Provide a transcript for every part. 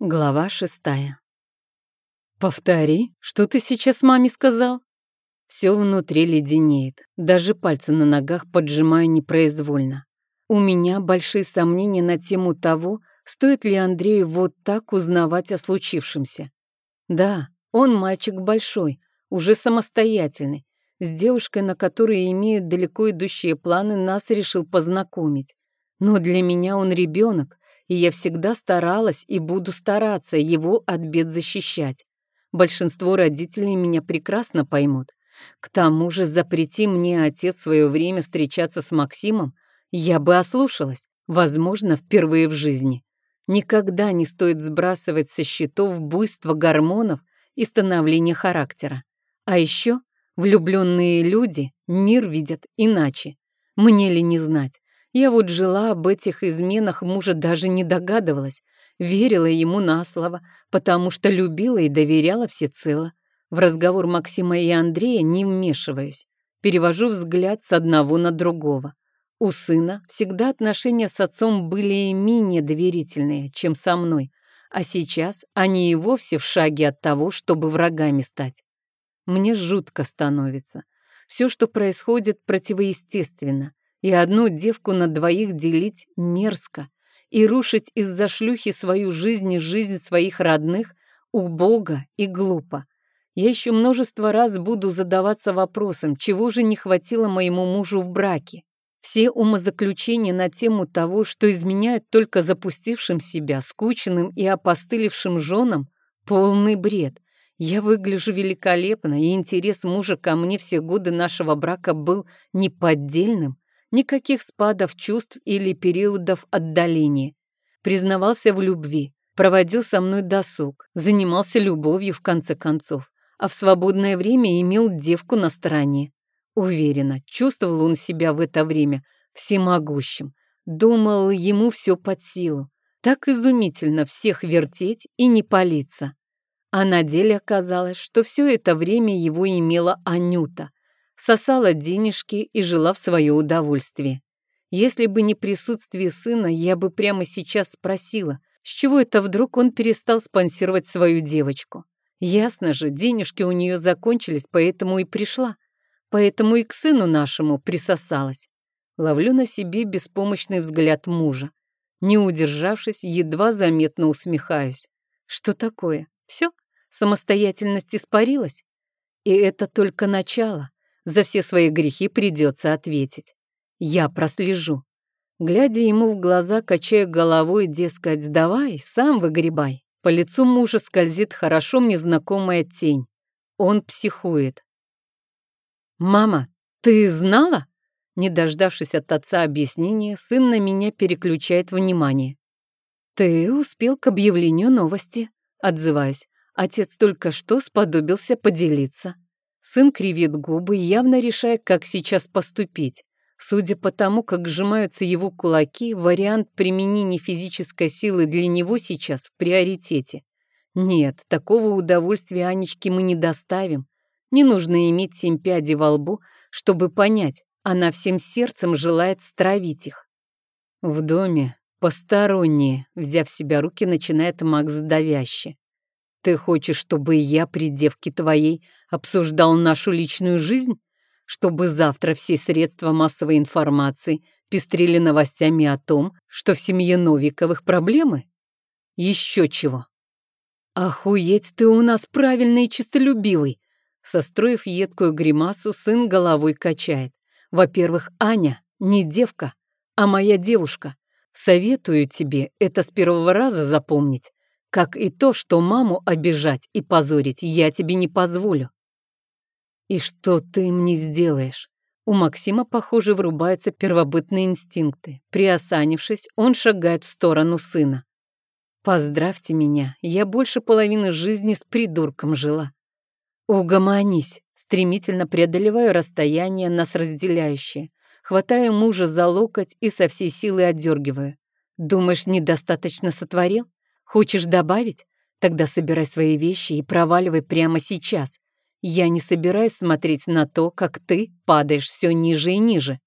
Глава шестая. «Повтори, что ты сейчас маме сказал?» Все внутри леденеет, даже пальцы на ногах поджимаю непроизвольно. У меня большие сомнения на тему того, стоит ли Андрею вот так узнавать о случившемся. Да, он мальчик большой, уже самостоятельный, с девушкой, на которой имеет далеко идущие планы, нас решил познакомить. Но для меня он ребенок, и я всегда старалась и буду стараться его от бед защищать. Большинство родителей меня прекрасно поймут. К тому же запрети мне отец свое время встречаться с Максимом, я бы ослушалась, возможно, впервые в жизни. Никогда не стоит сбрасывать со счетов буйство гормонов и становление характера. А еще влюбленные люди мир видят иначе. Мне ли не знать, я вот жила об этих изменах мужа даже не догадывалась, верила ему на слово, потому что любила и доверяла всецело. В разговор Максима и Андрея не вмешиваюсь. Перевожу взгляд с одного на другого. У сына всегда отношения с отцом были менее доверительные, чем со мной, а сейчас они и вовсе в шаге от того, чтобы врагами стать. Мне жутко становится. Все, что происходит, противоестественно. И одну девку на двоих делить мерзко. И рушить из-за шлюхи свою жизнь и жизнь своих родных убого и глупо. Я еще множество раз буду задаваться вопросом, чего же не хватило моему мужу в браке. Все умозаключения на тему того, что изменяют только запустившим себя, скучным и опостылевшим женам, полный бред. Я выгляжу великолепно, и интерес мужа ко мне все годы нашего брака был неподдельным. Никаких спадов чувств или периодов отдаления. Признавался в любви, проводил со мной досуг, занимался любовью в конце концов, а в свободное время имел девку на стороне. Уверена, чувствовал он себя в это время всемогущим. Думал, ему все под силу. Так изумительно всех вертеть и не палиться. А на деле оказалось, что все это время его имела Анюта, сосала денежки и жила в свое удовольствие. Если бы не присутствие сына, я бы прямо сейчас спросила, с чего это вдруг он перестал спонсировать свою девочку. Ясно же, денежки у нее закончились, поэтому и пришла. Поэтому и к сыну нашему присосалась. Ловлю на себе беспомощный взгляд мужа. Не удержавшись, едва заметно усмехаюсь. Что такое? Все? Самостоятельность испарилась? И это только начало. За все свои грехи придется ответить. Я прослежу. Глядя ему в глаза, качая головой, дескать, давай, сам выгребай. По лицу мужа скользит хорошо мне знакомая тень. Он психует. «Мама, ты знала?» Не дождавшись от отца объяснения, сын на меня переключает внимание. «Ты успел к объявлению новости», — отзываюсь. Отец только что сподобился поделиться. Сын кривит губы, явно решая, как сейчас поступить. Судя по тому, как сжимаются его кулаки, вариант применения физической силы для него сейчас в приоритете. Нет, такого удовольствия Анечке мы не доставим. Не нужно иметь семь пядей во лбу, чтобы понять, она всем сердцем желает стравить их. В доме посторонние, взяв себя руки, начинает Макс давяще. Ты хочешь, чтобы я при девке твоей обсуждал нашу личную жизнь? Чтобы завтра все средства массовой информации пестрили новостями о том, что в семье Новиковых проблемы? Еще чего. Охуеть ты у нас правильный и чистолюбивый. Состроив едкую гримасу, сын головой качает. Во-первых, Аня не девка, а моя девушка. Советую тебе это с первого раза запомнить. Как и то, что маму обижать и позорить я тебе не позволю. И что ты мне сделаешь? У Максима, похоже, врубаются первобытные инстинкты. Приосанившись, он шагает в сторону сына. Поздравьте меня, я больше половины жизни с придурком жила. Угомонись, стремительно преодолеваю расстояние, нас разделяющее. Хватаю мужа за локоть и со всей силы отдергиваю. Думаешь, недостаточно сотворил? Хочешь добавить? Тогда собирай свои вещи и проваливай прямо сейчас. Я не собираюсь смотреть на то, как ты падаешь все ниже и ниже.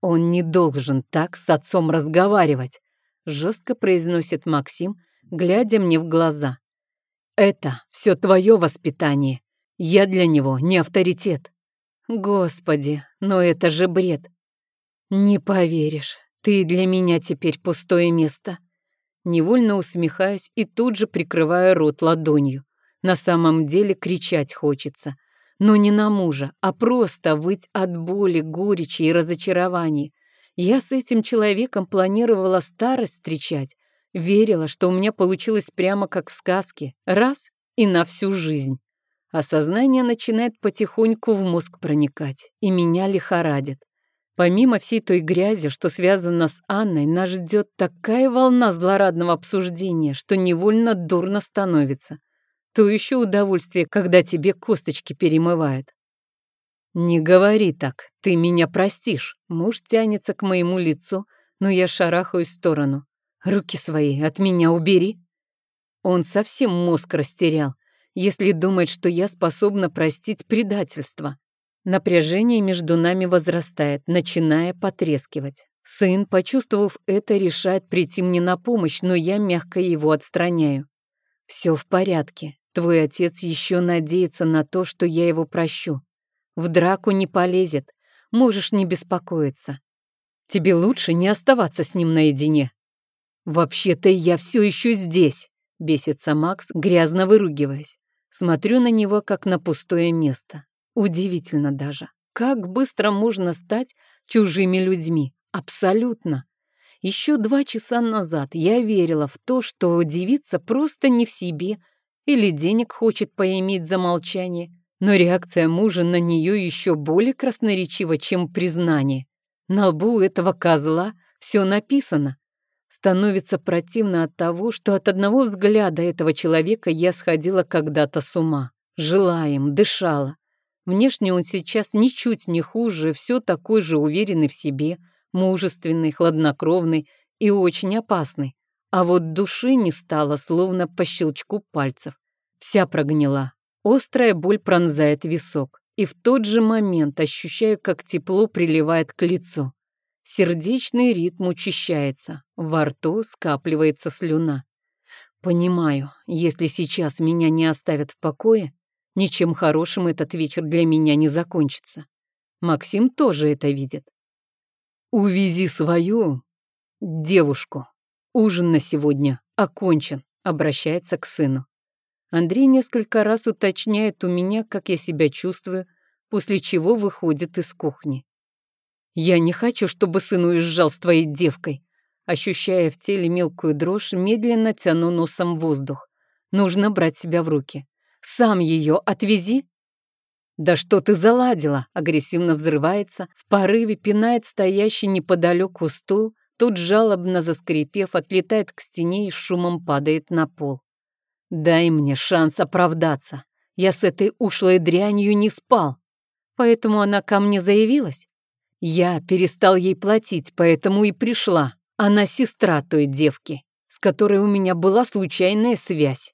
Он не должен так с отцом разговаривать, жестко произносит Максим, глядя мне в глаза. «Это все твое воспитание. Я для него не авторитет». Господи, но это же бред. Не поверишь, ты для меня теперь пустое место. Невольно усмехаюсь и тут же прикрываю рот ладонью. На самом деле кричать хочется. Но не на мужа, а просто выть от боли, горечи и разочарования. Я с этим человеком планировала старость встречать. Верила, что у меня получилось прямо как в сказке. Раз — и на всю жизнь. Осознание начинает потихоньку в мозг проникать, и меня лихорадит. Помимо всей той грязи, что связана с Анной, нас ждет такая волна злорадного обсуждения, что невольно дурно становится. То еще удовольствие, когда тебе косточки перемывают. «Не говори так, ты меня простишь». Муж тянется к моему лицу, но я шарахаюсь в сторону. «Руки свои от меня убери». Он совсем мозг растерял если думает, что я способна простить предательство. Напряжение между нами возрастает, начиная потрескивать. Сын, почувствовав это, решает прийти мне на помощь, но я мягко его отстраняю. «Все в порядке. Твой отец еще надеется на то, что я его прощу. В драку не полезет. Можешь не беспокоиться. Тебе лучше не оставаться с ним наедине». «Вообще-то я все еще здесь», — бесится Макс, грязно выругиваясь. Смотрю на него, как на пустое место. Удивительно даже. Как быстро можно стать чужими людьми. Абсолютно. Еще два часа назад я верила в то, что девица просто не в себе или денег хочет поиметь за молчание, но реакция мужа на нее еще более красноречива, чем признание. На лбу этого козла все написано. Становится противно от того, что от одного взгляда этого человека я сходила когда-то с ума. Жила им, дышала. Внешне он сейчас ничуть не хуже, все такой же уверенный в себе, мужественный, хладнокровный и очень опасный. А вот души не стало, словно по щелчку пальцев. Вся прогнила. Острая боль пронзает висок. И в тот же момент ощущаю, как тепло приливает к лицу. Сердечный ритм учащается, во рту скапливается слюна. Понимаю, если сейчас меня не оставят в покое, ничем хорошим этот вечер для меня не закончится. Максим тоже это видит. «Увези свою девушку. Ужин на сегодня окончен», — обращается к сыну. Андрей несколько раз уточняет у меня, как я себя чувствую, после чего выходит из кухни. «Я не хочу, чтобы сын уезжал с твоей девкой». Ощущая в теле мелкую дрожь, медленно тяну носом воздух. Нужно брать себя в руки. «Сам ее отвези!» «Да что ты заладила?» Агрессивно взрывается, в порыве пинает стоящий неподалеку стул, тут жалобно заскрипев, отлетает к стене и шумом падает на пол. «Дай мне шанс оправдаться. Я с этой ушлой дрянью не спал. Поэтому она ко мне заявилась. Я перестал ей платить, поэтому и пришла. Она сестра той девки, с которой у меня была случайная связь.